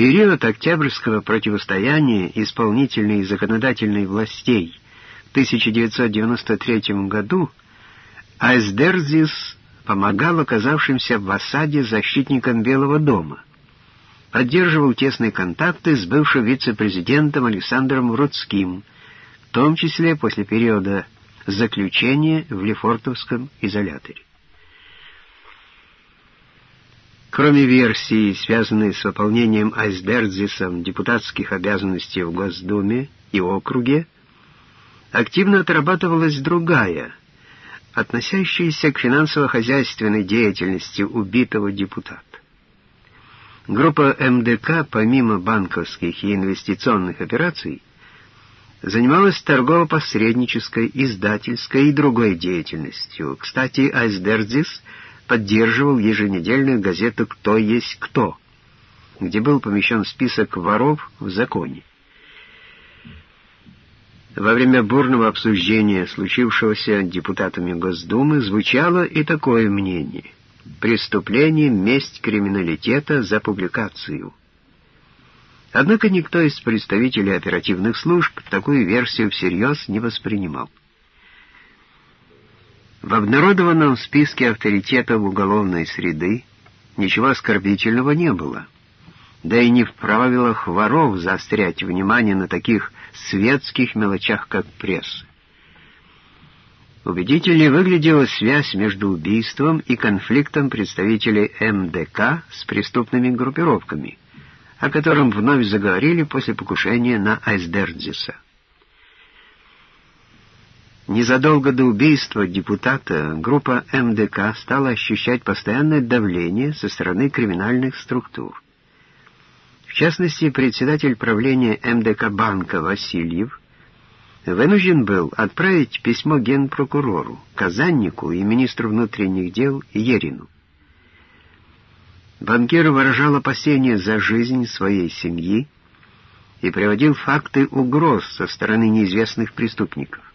период октябрьского противостояния исполнительной и законодательной властей в 1993 году Айсдерзис помогал оказавшимся в осаде защитникам Белого дома, поддерживал тесные контакты с бывшим вице-президентом Александром Рудским, в том числе после периода заключения в Лефортовском изоляторе. Кроме версии, связанной с выполнением Айсдердзисом депутатских обязанностей в Госдуме и округе, активно отрабатывалась другая, относящаяся к финансово-хозяйственной деятельности убитого депутата. Группа МДК, помимо банковских и инвестиционных операций, занималась торгово-посреднической, издательской и другой деятельностью. Кстати, Айсдердзис — поддерживал еженедельную газету «Кто есть кто», где был помещен список воров в законе. Во время бурного обсуждения случившегося депутатами Госдумы звучало и такое мнение «Преступление, месть криминалитета за публикацию». Однако никто из представителей оперативных служб такую версию всерьез не воспринимал. В обнародованном списке авторитетов уголовной среды ничего оскорбительного не было. Да и не в правилах воров заострять внимание на таких светских мелочах, как пресса. Убедительнее выглядела связь между убийством и конфликтом представителей МДК с преступными группировками, о котором вновь заговорили после покушения на Айсдердзиса. Незадолго до убийства депутата группа МДК стала ощущать постоянное давление со стороны криминальных структур. В частности, председатель правления МДК банка Васильев вынужден был отправить письмо генпрокурору, Казаннику и министру внутренних дел Ерину. Банкир выражал опасения за жизнь своей семьи и приводил факты угроз со стороны неизвестных преступников.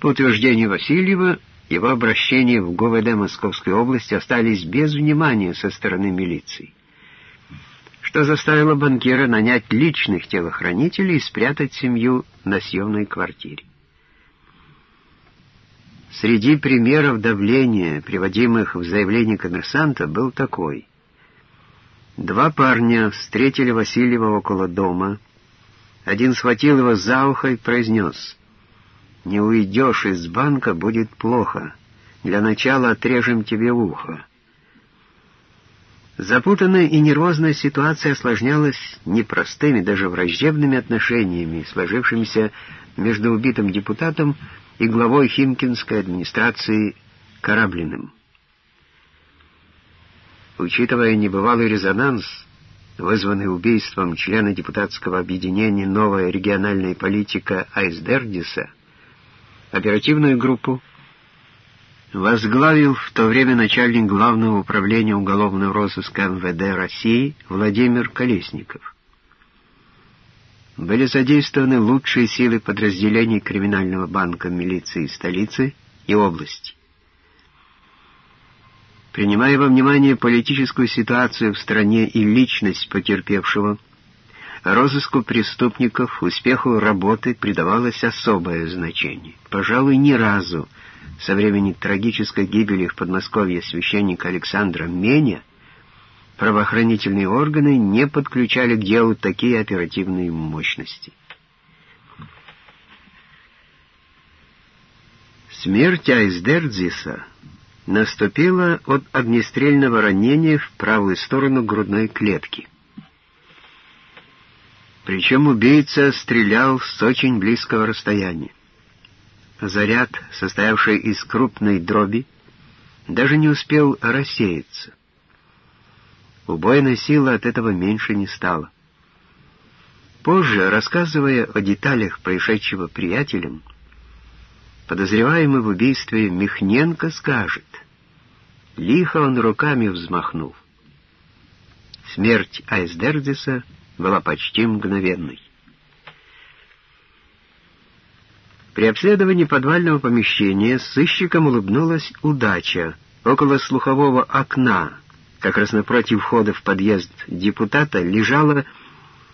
По утверждению Васильева, его обращения в ГУВД Московской области остались без внимания со стороны милиции, что заставило банкира нанять личных телохранителей и спрятать семью на съемной квартире. Среди примеров давления, приводимых в заявлении коммерсанта, был такой. Два парня встретили Васильева около дома. Один схватил его за ухо и произнес — не уйдешь из банка, будет плохо. Для начала отрежем тебе ухо. Запутанная и нервозная ситуация осложнялась непростыми, даже враждебными отношениями, сложившимися между убитым депутатом и главой Химкинской администрации Кораблиным. Учитывая небывалый резонанс, вызванный убийством члена депутатского объединения «Новая региональная политика» Айсдердиса, оперативную группу возглавил в то время начальник Главного управления уголовного розыска МВД России Владимир Колесников. Были задействованы лучшие силы подразделений криминального банка милиции столицы и области. Принимая во внимание политическую ситуацию в стране и личность потерпевшего, Розыску преступников, успеху работы придавалось особое значение. Пожалуй, ни разу со времени трагической гибели в Подмосковье священника Александра Меня правоохранительные органы не подключали к делу такие оперативные мощности. Смерть Айсдердзиса наступила от огнестрельного ранения в правую сторону грудной клетки. Причем убийца стрелял с очень близкого расстояния. Заряд, состоявший из крупной дроби, даже не успел рассеяться. Убойная сила от этого меньше не стала. Позже, рассказывая о деталях происшедшего приятелям, подозреваемый в убийстве Михненко скажет, лихо он руками взмахнул. Смерть Айсдердиса — была почти мгновенной. При обследовании подвального помещения сыщикам улыбнулась удача. Около слухового окна, Как раз напротив входа в подъезд депутата лежала